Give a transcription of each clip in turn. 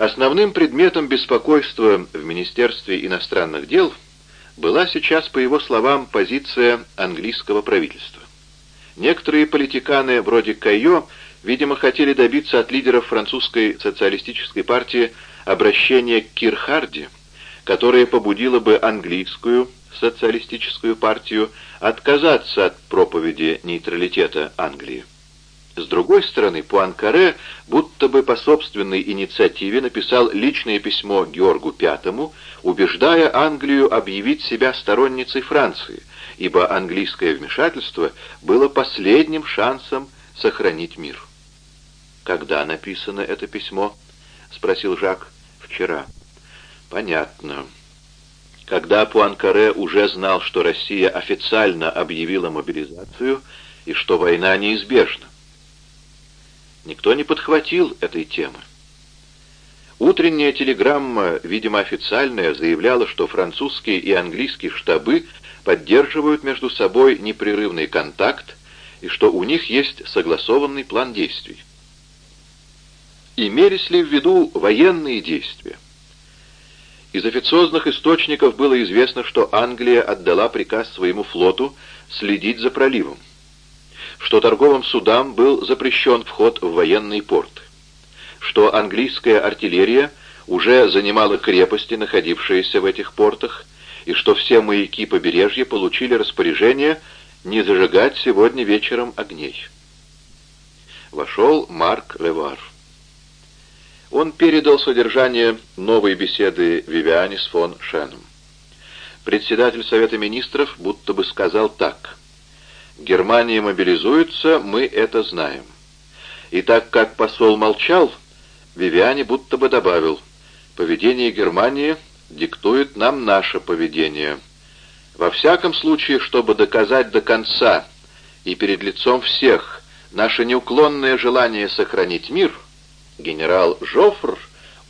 Основным предметом беспокойства в Министерстве иностранных дел была сейчас, по его словам, позиция английского правительства. Некоторые политиканы, вроде Кайо, видимо, хотели добиться от лидеров французской социалистической партии обращения к Кирхарди, которое побудило бы английскую социалистическую партию отказаться от проповеди нейтралитета Англии. С другой стороны, Пуанкаре будто бы по собственной инициативе написал личное письмо Георгу V, убеждая Англию объявить себя сторонницей Франции, ибо английское вмешательство было последним шансом сохранить мир. «Когда написано это письмо?» — спросил Жак. «Вчера». «Понятно». Когда Пуанкаре уже знал, что Россия официально объявила мобилизацию и что война неизбежна. Никто не подхватил этой темы. Утренняя телеграмма, видимо официальная, заявляла, что французские и английские штабы поддерживают между собой непрерывный контакт и что у них есть согласованный план действий. Имелись ли в виду военные действия? Из официозных источников было известно, что Англия отдала приказ своему флоту следить за проливом, что торговым судам был запрещен вход в военные порты, что английская артиллерия уже занимала крепости, находившиеся в этих портах, и что все маяки побережья получили распоряжение не зажигать сегодня вечером огней. Вошел Марк Левар. Он передал содержание новой беседы Вивиане с фон Шеном. Председатель Совета Министров будто бы сказал так. «Германия мобилизуется, мы это знаем». И так как посол молчал, Вивиане будто бы добавил, «Поведение Германии диктует нам наше поведение. Во всяком случае, чтобы доказать до конца и перед лицом всех наше неуклонное желание сохранить мир — генерал Жофр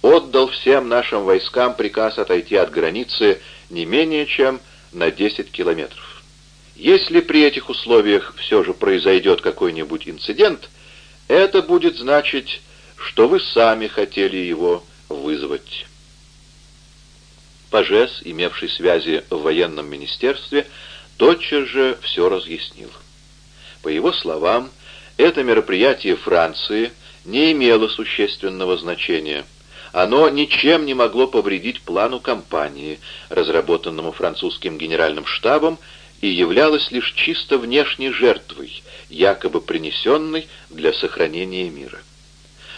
отдал всем нашим войскам приказ отойти от границы не менее чем на 10 километров. Если при этих условиях все же произойдет какой-нибудь инцидент, это будет значить, что вы сами хотели его вызвать. Пажес, имевший связи в военном министерстве, тотчас же все разъяснил. По его словам, это мероприятие Франции – не имело существенного значения. Оно ничем не могло повредить плану кампании, разработанному французским генеральным штабом, и являлось лишь чисто внешней жертвой, якобы принесенной для сохранения мира.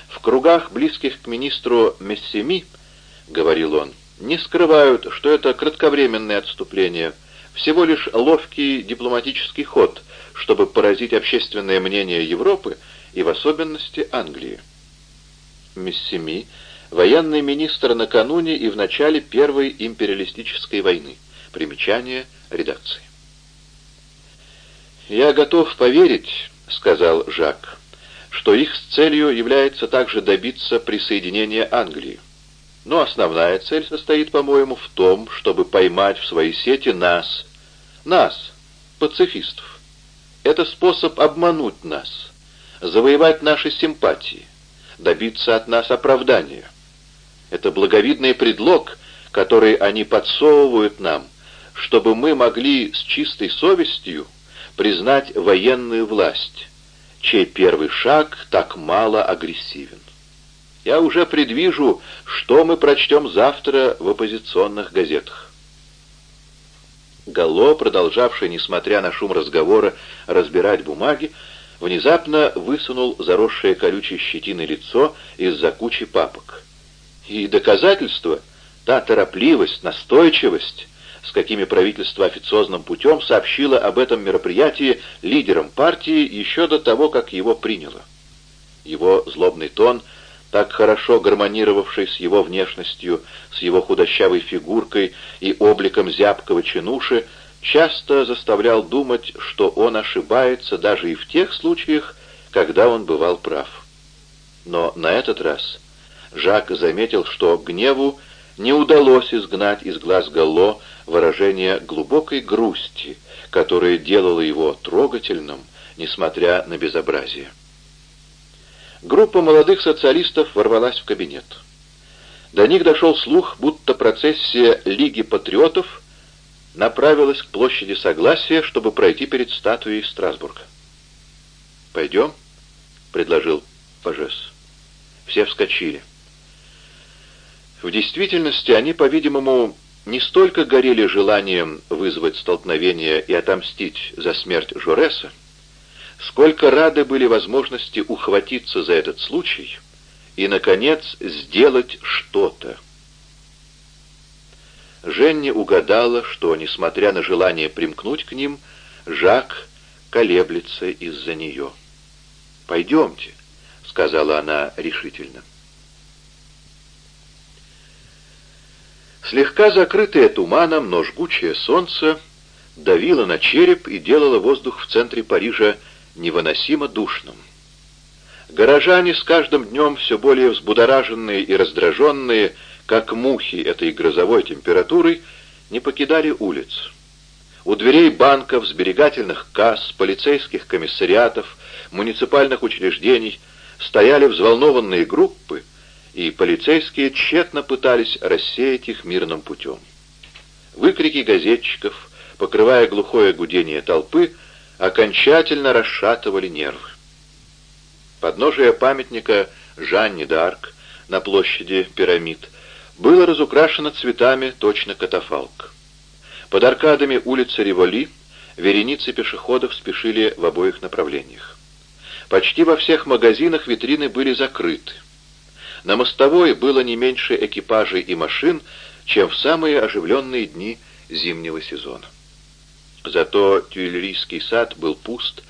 В кругах, близких к министру Мессеми, говорил он, не скрывают, что это кратковременное отступление, всего лишь ловкий дипломатический ход, чтобы поразить общественное мнение Европы и в особенности Англии. Миссими – военный министр накануне и в начале Первой империалистической войны. Примечание редакции. «Я готов поверить», — сказал Жак, — «что их с целью является также добиться присоединения Англии. Но основная цель состоит, по-моему, в том, чтобы поймать в свои сети нас, нас, пацифистов. Это способ обмануть нас, завоевать наши симпатии, добиться от нас оправдания. Это благовидный предлог, который они подсовывают нам, чтобы мы могли с чистой совестью признать военную власть, чей первый шаг так мало агрессивен. Я уже предвижу, что мы прочтем завтра в оппозиционных газетах. Галло, продолжавший, несмотря на шум разговора, разбирать бумаги, внезапно высунул заросшее колючей щетиной лицо из-за кучи папок. И доказательство, та торопливость, настойчивость, с какими правительство официозным путем сообщило об этом мероприятии лидерам партии еще до того, как его приняло. Его злобный тон, так хорошо гармонировавший с его внешностью, с его худощавой фигуркой и обликом зябкого чинуши, часто заставлял думать, что он ошибается даже и в тех случаях, когда он бывал прав. Но на этот раз Жак заметил, что гневу не удалось изгнать из глаз Галло выражение глубокой грусти, которое делало его трогательным, несмотря на безобразие. Группа молодых социалистов ворвалась в кабинет. До них дошел слух, будто процессия Лиги Патриотов направилась к площади Согласия, чтобы пройти перед статуей Страсбурга. «Пойдем?» — предложил Пажес. Все вскочили. В действительности они, по-видимому, не столько горели желанием вызвать столкновение и отомстить за смерть Жореса, сколько рады были возможности ухватиться за этот случай и, наконец, сделать что-то. Женни угадала, что, несмотря на желание примкнуть к ним, Жак колеблется из-за нее. «Пойдемте», — сказала она решительно. Слегка закрытое туманом, но жгучее солнце давило на череп и делало воздух в центре Парижа невыносимо душным. Горожане с каждым днем все более взбудораженные и раздраженные, как мухи этой грозовой температурой, не покидали улиц. У дверей банков, сберегательных касс, полицейских комиссариатов, муниципальных учреждений стояли взволнованные группы, и полицейские тщетно пытались рассеять их мирным путем. Выкрики газетчиков, покрывая глухое гудение толпы, окончательно расшатывали нервы. Подножие памятника Жанне д'Арк на площади пирамид было разукрашено цветами точно катафалк. Под аркадами улицы Револи вереницы пешеходов спешили в обоих направлениях. Почти во всех магазинах витрины были закрыты. На мостовой было не меньше экипажей и машин, чем в самые оживленные дни зимнего сезона. Зато Тюильрийский сад был пуст,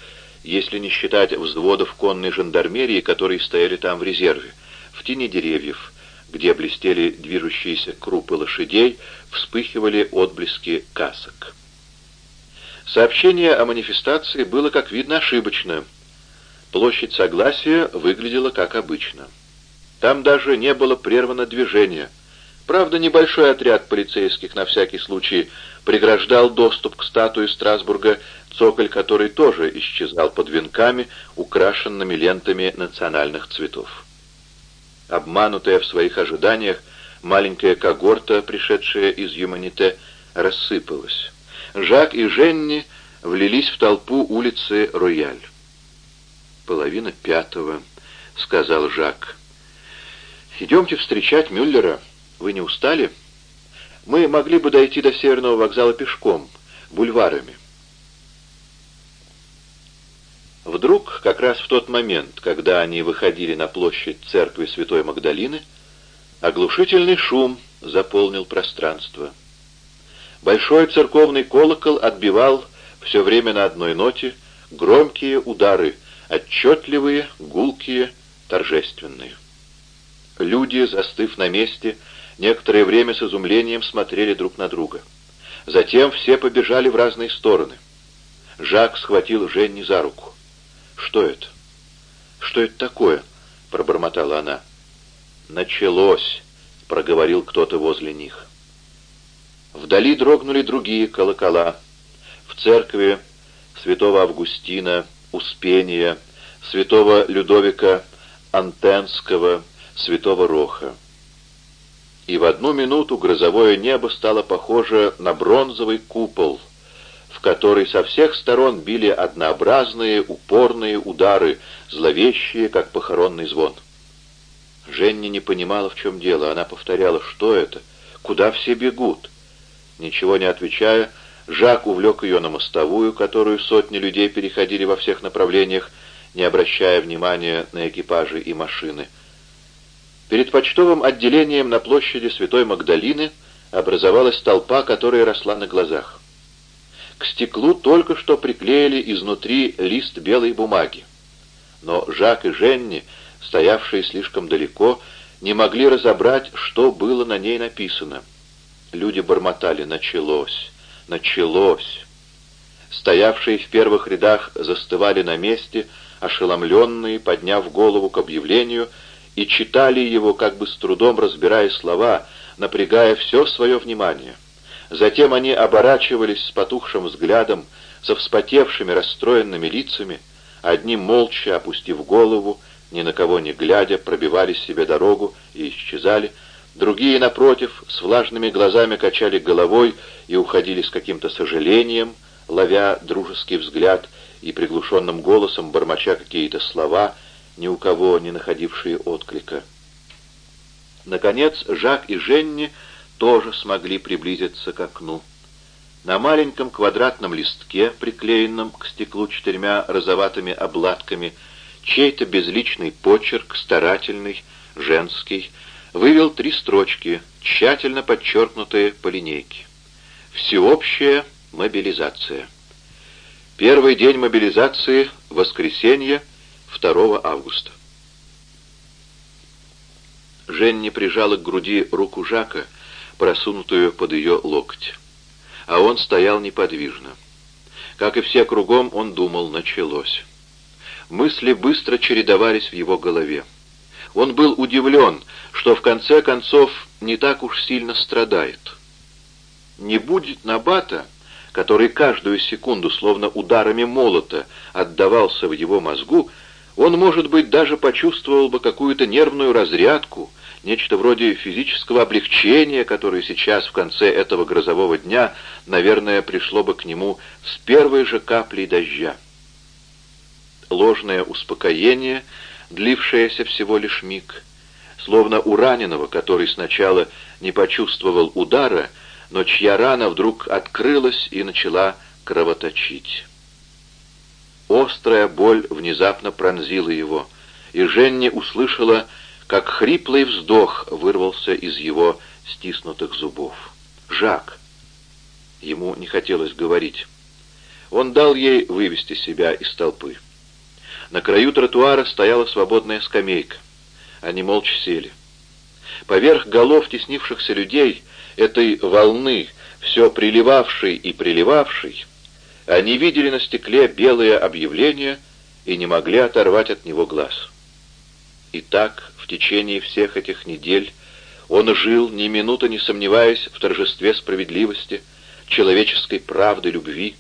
если не считать взводов конной жандармерии, которые стояли там в резерве, в тени деревьев, где блестели движущиеся крупы лошадей, вспыхивали отблески касок. Сообщение о манифестации было, как видно, ошибочно. Площадь Согласия выглядела как обычно. Там даже не было прервано движение. Правда, небольшой отряд полицейских на всякий случай преграждал доступ к статуе Страсбурга, цоколь которой тоже исчезал под венками, украшенными лентами национальных цветов. Обманутая в своих ожиданиях, маленькая когорта, пришедшая из Юманите, рассыпалась. Жак и Женни влились в толпу улицы Рояль. «Половина пятого», — сказал Жак. «Идемте встречать Мюллера. Вы не устали? Мы могли бы дойти до Северного вокзала пешком, бульварами». Вдруг, как раз в тот момент, когда они выходили на площадь церкви Святой Магдалины, оглушительный шум заполнил пространство. Большой церковный колокол отбивал все время на одной ноте громкие удары, отчетливые, гулкие, торжественные. Люди, застыв на месте, некоторое время с изумлением смотрели друг на друга. Затем все побежали в разные стороны. Жак схватил Женни за руку. «Что это? Что это такое?» — пробормотала она. «Началось!» — проговорил кто-то возле них. Вдали дрогнули другие колокола. В церкви святого Августина, Успения, святого Людовика Антенского, святого Роха. И в одну минуту грозовое небо стало похоже на бронзовый купол, в который со всех сторон били однообразные упорные удары, зловещие, как похоронный звон. Женни не понимала, в чем дело. Она повторяла, что это, куда все бегут. Ничего не отвечая, Жак увлек ее на мостовую, которую сотни людей переходили во всех направлениях, не обращая внимания на экипажи и машины. Перед почтовым отделением на площади Святой Магдалины образовалась толпа, которая росла на глазах. К стеклу только что приклеили изнутри лист белой бумаги. Но Жак и Женни, стоявшие слишком далеко, не могли разобрать, что было на ней написано. Люди бормотали «началось, началось». Стоявшие в первых рядах застывали на месте, ошеломленные, подняв голову к объявлению — и читали его, как бы с трудом разбирая слова, напрягая все свое внимание. Затем они оборачивались с потухшим взглядом, со вспотевшими, расстроенными лицами, одни молча, опустив голову, ни на кого не глядя, пробивали себе дорогу и исчезали, Другие, напротив, с влажными глазами качали головой и уходили с каким-то сожалением, ловя дружеский взгляд и приглушенным голосом бормоча какие-то слова, ни у кого не находившие отклика. Наконец, Жак и Женни тоже смогли приблизиться к окну. На маленьком квадратном листке, приклеенном к стеклу четырьмя розоватыми обладками, чей-то безличный почерк, старательный, женский, вывел три строчки, тщательно подчеркнутые по линейке. Всеобщая мобилизация. Первый день мобилизации — воскресенье, 2 августа. Женни прижала к груди руку Жака, просунутую под ее локоть. А он стоял неподвижно. Как и все кругом, он думал, началось. Мысли быстро чередовались в его голове. Он был удивлен, что в конце концов не так уж сильно страдает. Не будет Набата, который каждую секунду, словно ударами молота, отдавался в его мозгу, он, может быть, даже почувствовал бы какую-то нервную разрядку, нечто вроде физического облегчения, которое сейчас, в конце этого грозового дня, наверное, пришло бы к нему с первой же каплей дождя. Ложное успокоение, длившееся всего лишь миг, словно у раненого, который сначала не почувствовал удара, но чья рана вдруг открылась и начала кровоточить. Острая боль внезапно пронзила его, и Женни услышала, как хриплый вздох вырвался из его стиснутых зубов. «Жак!» Ему не хотелось говорить. Он дал ей вывести себя из толпы. На краю тротуара стояла свободная скамейка. Они молча сели. Поверх голов теснившихся людей, этой волны, все приливавшей и приливавшей, они видели на стекле белое объявление и не могли оторвать от него глаз. И так в течение всех этих недель он жил, ни минуты не сомневаясь в торжестве справедливости, человеческой правды, любви,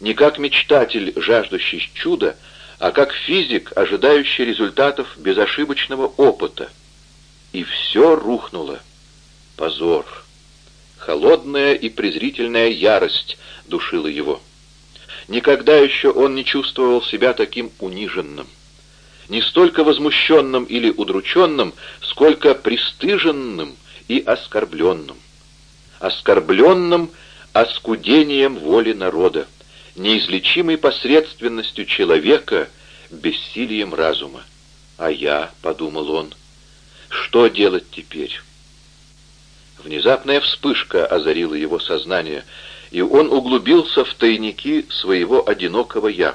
не как мечтатель, жаждущий чуда, а как физик, ожидающий результатов безошибочного опыта. И все рухнуло. Позор. Холодная и презрительная ярость душила его. Никогда еще он не чувствовал себя таким униженным не столько возмущенным или удрученным, сколько пристыженным и оскорбленным. Оскорбленным оскудением воли народа, неизлечимой посредственностью человека, бессилием разума. «А я», — подумал он, — «что делать теперь?» Внезапная вспышка озарила его сознание, и он углубился в тайники своего одинокого «я».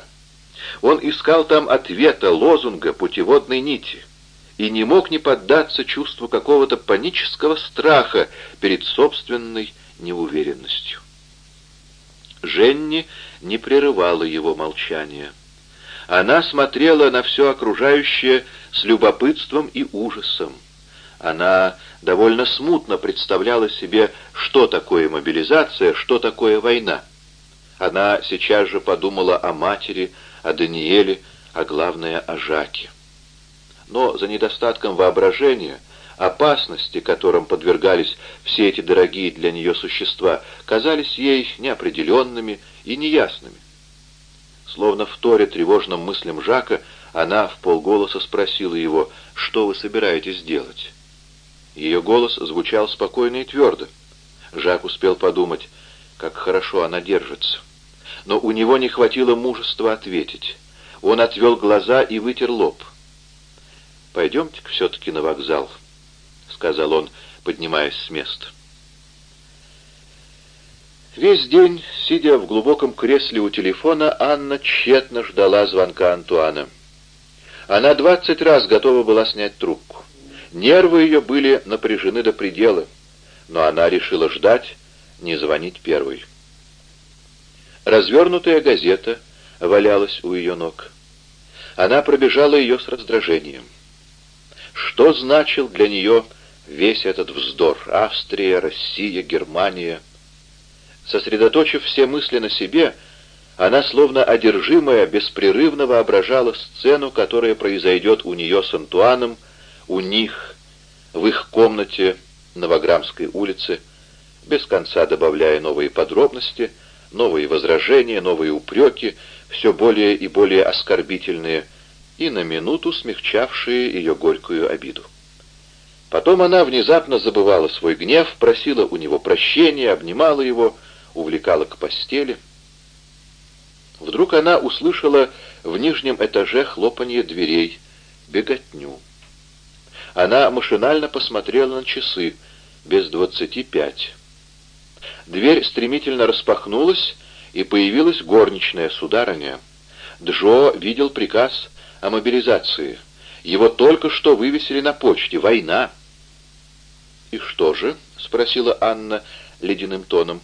Он искал там ответа, лозунга, путеводной нити и не мог не поддаться чувству какого-то панического страха перед собственной неуверенностью. Женни не прерывала его молчание. Она смотрела на все окружающее с любопытством и ужасом. Она довольно смутно представляла себе, что такое мобилизация, что такое война. Она сейчас же подумала о матери, о Даниэле, а главное о Жаке. Но за недостатком воображения, опасности, которым подвергались все эти дорогие для нее существа, казались ей неопределенными и неясными. Словно в торе тревожным мыслям Жака, она в полголоса спросила его, что вы собираетесь делать. Ее голос звучал спокойно и твердо. Жак успел подумать, как хорошо она держится но у него не хватило мужества ответить. Он отвел глаза и вытер лоб. «Пойдемте-ка все-таки на вокзал», — сказал он, поднимаясь с места. Весь день, сидя в глубоком кресле у телефона, Анна тщетно ждала звонка Антуана. Она двадцать раз готова была снять трубку. Нервы ее были напряжены до предела, но она решила ждать, не звонить первой. Развернутая газета валялась у ее ног. Она пробежала ее с раздражением. Что значил для нее весь этот вздор? Австрия, Россия, Германия. Сосредоточив все мысли на себе, она, словно одержимая, беспрерывно воображала сцену, которая произойдет у нее с Антуаном, у них, в их комнате на Ваграмской улице, без конца добавляя новые подробности, новые возражения, новые упреки, все более и более оскорбительные, и на минуту смягчавшие ее горькую обиду. Потом она внезапно забывала свой гнев, просила у него прощения, обнимала его, увлекала к постели. Вдруг она услышала в нижнем этаже хлопанье дверей, беготню. Она машинально посмотрела на часы, без двадцати пять. Дверь стремительно распахнулась, и появилась горничная сударыня. Джо видел приказ о мобилизации. Его только что вывесили на почте. Война. «И что же?» — спросила Анна ледяным тоном.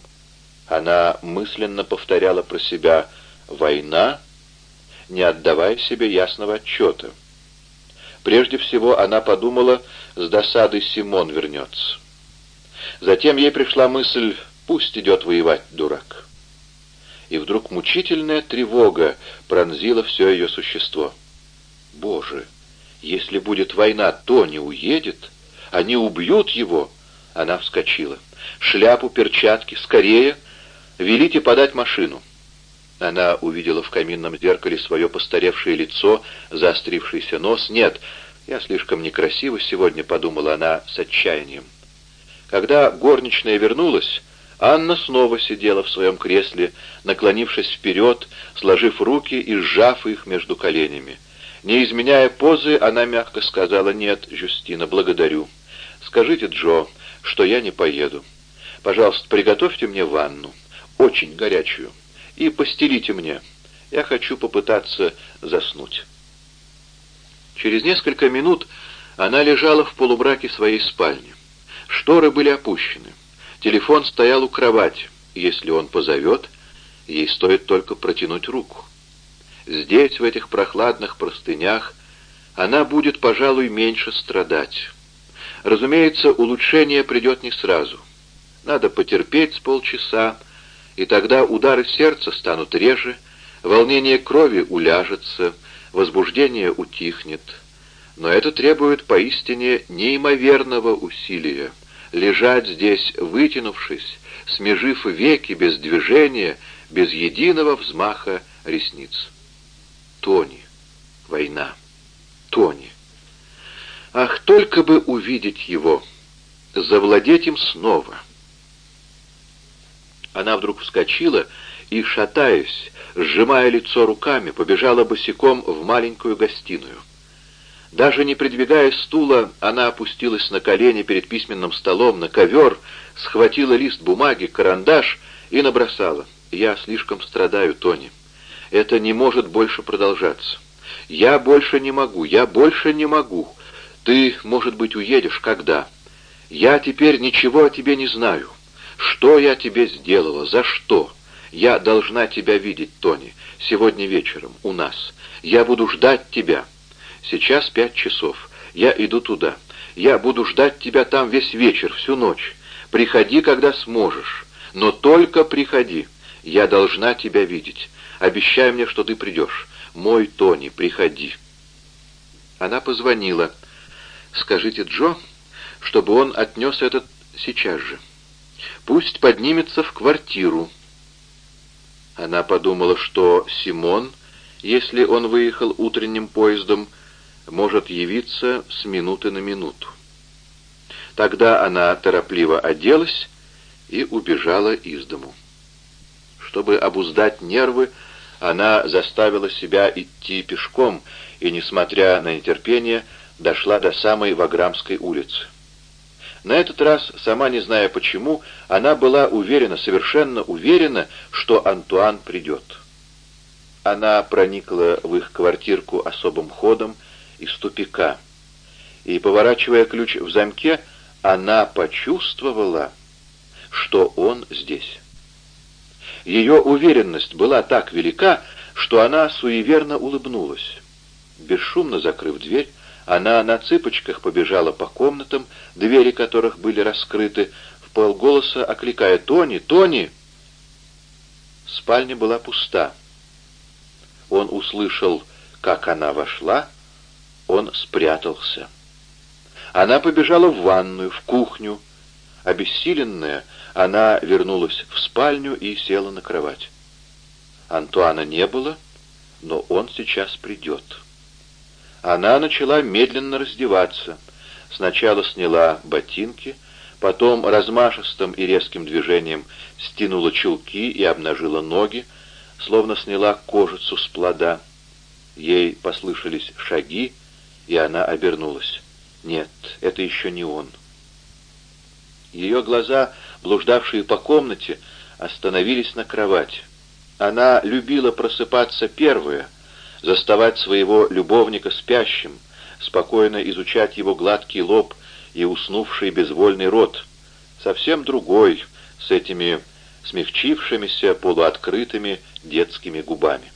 Она мысленно повторяла про себя «война», не отдавая себе ясного отчета. Прежде всего она подумала, с досадой Симон вернется. Затем ей пришла мысль «пусть идет воевать, дурак». И вдруг мучительная тревога пронзила все ее существо. «Боже, если будет война, то не уедет, они убьют его!» Она вскочила. «Шляпу, перчатки, скорее! Велите подать машину!» Она увидела в каминном зеркале свое постаревшее лицо, заострившийся нос. «Нет, я слишком некрасива сегодня», — подумала она с отчаянием. Когда горничная вернулась, Анна снова сидела в своем кресле, наклонившись вперед, сложив руки и сжав их между коленями. Не изменяя позы, она мягко сказала «Нет, Жюстина, благодарю. Скажите Джо, что я не поеду. Пожалуйста, приготовьте мне ванну, очень горячую и постелите мне. Я хочу попытаться заснуть». Через несколько минут она лежала в полубраке своей спальни. Шторы были опущены. Телефон стоял у кровати. Если он позовет, ей стоит только протянуть руку. Здесь, в этих прохладных простынях, она будет, пожалуй, меньше страдать. Разумеется, улучшение придет не сразу. Надо потерпеть с полчаса, и тогда удары сердца станут реже, волнение крови уляжется, возбуждение утихнет. Но это требует поистине неимоверного усилия. Лежать здесь, вытянувшись, смежив веки без движения, без единого взмаха ресниц. Тони. Война. Тони. Ах, только бы увидеть его, завладеть им снова — она вдруг вскочила и, шатаясь, сжимая лицо руками, побежала босиком в маленькую гостиную. Даже не придвигая стула, она опустилась на колени перед письменным столом, на ковер, схватила лист бумаги, карандаш и набросала. «Я слишком страдаю, Тони. Это не может больше продолжаться. Я больше не могу, я больше не могу. Ты, может быть, уедешь, когда? Я теперь ничего о тебе не знаю. Что я тебе сделала? За что? Я должна тебя видеть, Тони, сегодня вечером, у нас. Я буду ждать тебя. Сейчас пять часов. Я иду туда. Я буду ждать тебя там весь вечер, всю ночь. Приходи, когда сможешь. Но только приходи. Я должна тебя видеть. Обещай мне, что ты придешь. Мой Тони, приходи. Она позвонила. Скажите Джо, чтобы он отнес этот сейчас же. Пусть поднимется в квартиру. Она подумала, что Симон, если он выехал утренним поездом, может явиться с минуты на минуту. Тогда она торопливо оделась и убежала из дому. Чтобы обуздать нервы, она заставила себя идти пешком и, несмотря на нетерпение, дошла до самой Ваграмской улицы. На этот раз, сама не зная почему, она была уверена, совершенно уверена, что Антуан придет. Она проникла в их квартирку особым ходом из тупика. И, поворачивая ключ в замке, она почувствовала, что он здесь. Ее уверенность была так велика, что она суеверно улыбнулась. Бесшумно закрыв дверь, она на цыпочках побежала по комнатам, двери которых были раскрыты, в полголоса окликая «Тони! Тони!». Спальня была пуста. Он услышал, как она вошла, он спрятался. Она побежала в ванную, в кухню, Обессиленная, она вернулась в спальню и села на кровать. Антуана не было, но он сейчас придет. Она начала медленно раздеваться. Сначала сняла ботинки, потом размашистым и резким движением стянула чулки и обнажила ноги, словно сняла кожицу с плода. Ей послышались шаги, и она обернулась. Нет, это еще не он. Ее глаза, блуждавшие по комнате, остановились на кровати. Она любила просыпаться первая, заставать своего любовника спящим, спокойно изучать его гладкий лоб и уснувший безвольный рот, совсем другой, с этими смягчившимися полуоткрытыми детскими губами.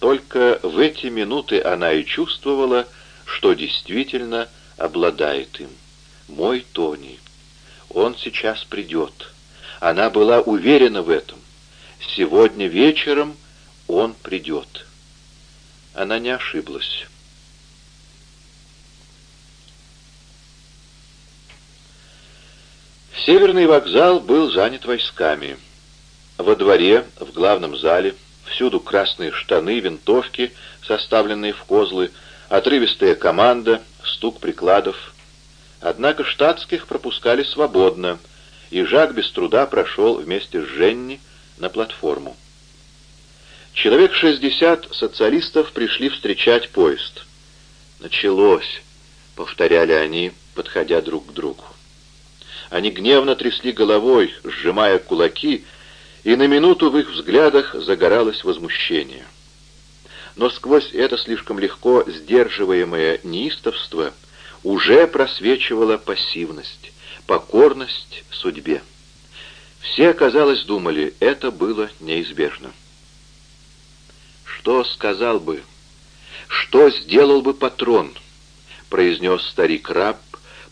Только в эти минуты она и чувствовала, что действительно обладает им. Мой Тони. Он сейчас придет. Она была уверена в этом. Сегодня вечером он придет. Она не ошиблась. Северный вокзал был занят войсками. Во дворе, в главном зале, всюду красные штаны, винтовки, составленные в козлы, отрывистая команда, стук прикладов. Однако штатских пропускали свободно, и Жак без труда прошел вместе с Женни на платформу. Человек шестьдесят социалистов пришли встречать поезд. «Началось», — повторяли они, подходя друг к другу. Они гневно трясли головой, сжимая кулаки, и на минуту в их взглядах загоралось возмущение. Но сквозь это слишком легко сдерживаемое неистовство уже просвечивала пассивность, покорность судьбе. Все, казалось, думали, это было неизбежно. «Что сказал бы? Что сделал бы патрон?» — произнес старик раб,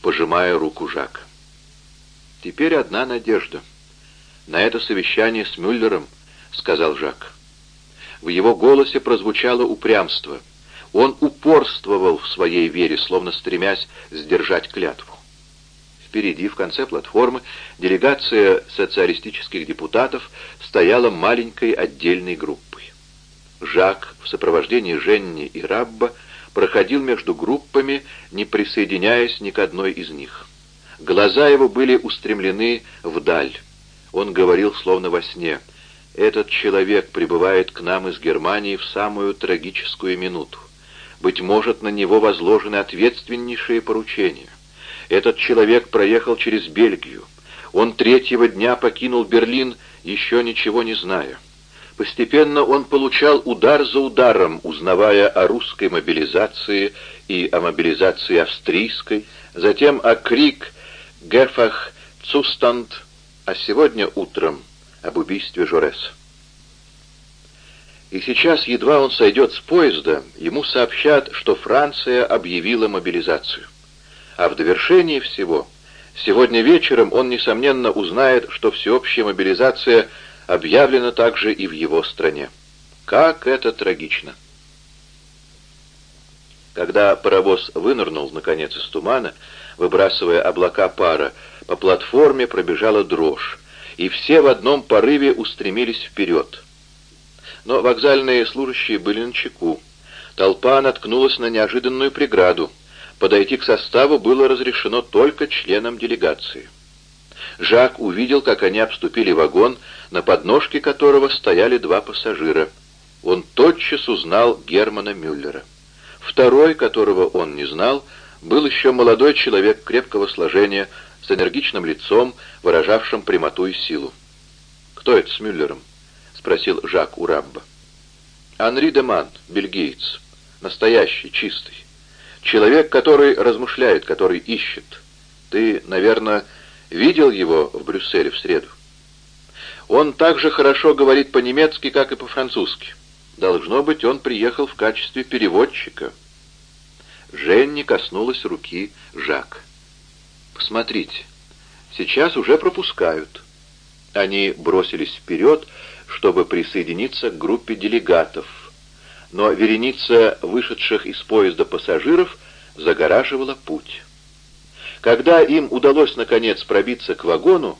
пожимая руку Жака. «Теперь одна надежда. На это совещание с Мюллером», — сказал Жак. В его голосе прозвучало упрямство. Он упорствовал в своей вере, словно стремясь сдержать клятву. Впереди, в конце платформы, делегация социалистических депутатов стояла маленькой отдельной группой. Жак в сопровождении Женни и Рабба проходил между группами, не присоединяясь ни к одной из них. Глаза его были устремлены вдаль. Он говорил словно во сне. «Этот человек прибывает к нам из Германии в самую трагическую минуту. Быть может, на него возложены ответственнейшие поручения. Этот человек проехал через Бельгию. Он третьего дня покинул Берлин, еще ничего не зная. Постепенно он получал удар за ударом, узнавая о русской мобилизации и о мобилизации австрийской, затем о крик Гефах Цустанд, а сегодня утром об убийстве Жореса. И сейчас, едва он сойдет с поезда, ему сообщат, что Франция объявила мобилизацию. А в довершении всего, сегодня вечером он, несомненно, узнает, что всеобщая мобилизация объявлена также и в его стране. Как это трагично! Когда паровоз вынырнул, наконец, из тумана, выбрасывая облака пара, по платформе пробежала дрожь, и все в одном порыве устремились вперед. Но вокзальные служащие были на чеку. Толпа наткнулась на неожиданную преграду. Подойти к составу было разрешено только членам делегации. Жак увидел, как они обступили вагон, на подножке которого стояли два пассажира. Он тотчас узнал Германа Мюллера. Второй, которого он не знал, был еще молодой человек крепкого сложения, с энергичным лицом, выражавшим прямоту и силу. «Кто это с Мюллером?» — спросил Жак у Рабба. «Анри де Ман, бельгиец. Настоящий, чистый. Человек, который размышляет, который ищет. Ты, наверное, видел его в Брюсселе в среду? Он так же хорошо говорит по-немецки, как и по-французски. Должно быть, он приехал в качестве переводчика». Женни коснулась руки Жак. «Посмотрите, сейчас уже пропускают». Они бросились вперед, чтобы присоединиться к группе делегатов, но вереница вышедших из поезда пассажиров загораживала путь. Когда им удалось, наконец, пробиться к вагону,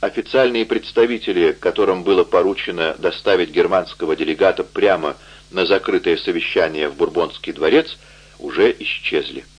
официальные представители, которым было поручено доставить германского делегата прямо на закрытое совещание в Бурбонский дворец, уже исчезли.